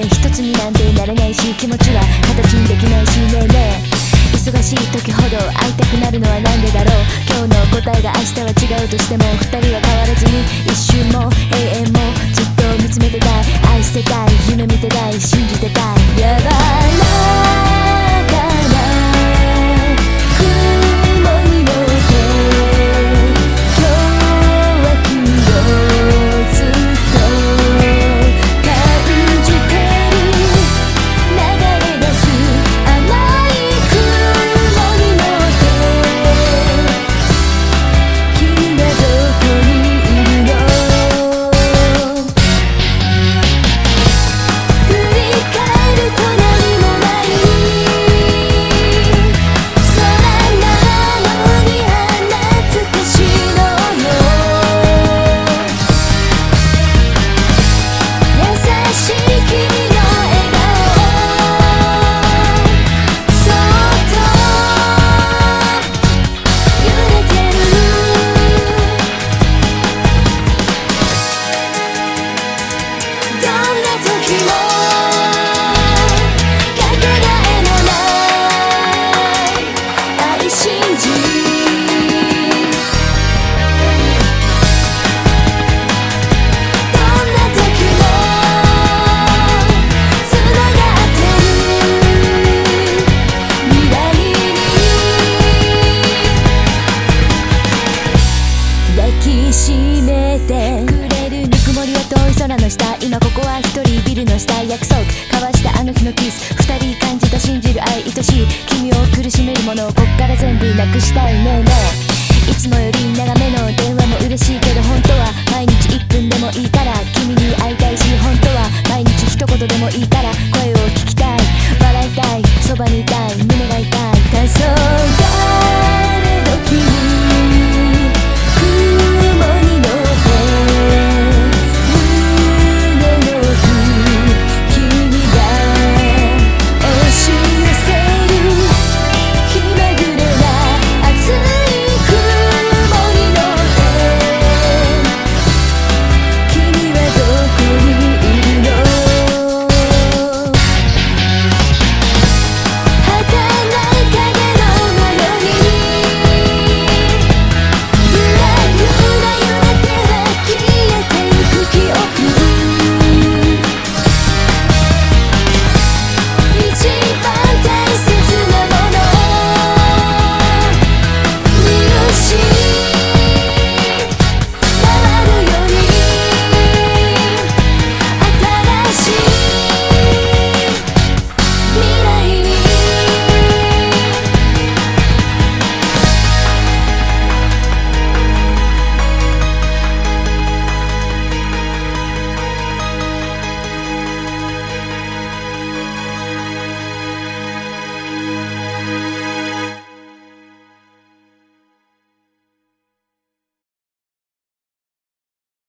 て一つになんてなれないし気持ちは形にできないしねえねえ。忙しい時ほど会いたくなるのはなんでだろう。今日の答えが明日は違うとしても2人は変わらずに一瞬も永遠もずっと見つめてた。い愛してたい夢見てたい信じてたい。きしめてくれるぬくもりは遠い空の下今ここは一人ビルの下約束交わしたあの日のキス二人感じた信じる愛愛しい君を苦しめるものをこっから全部なくしたいねえねえいつもより長めの電話も嬉しい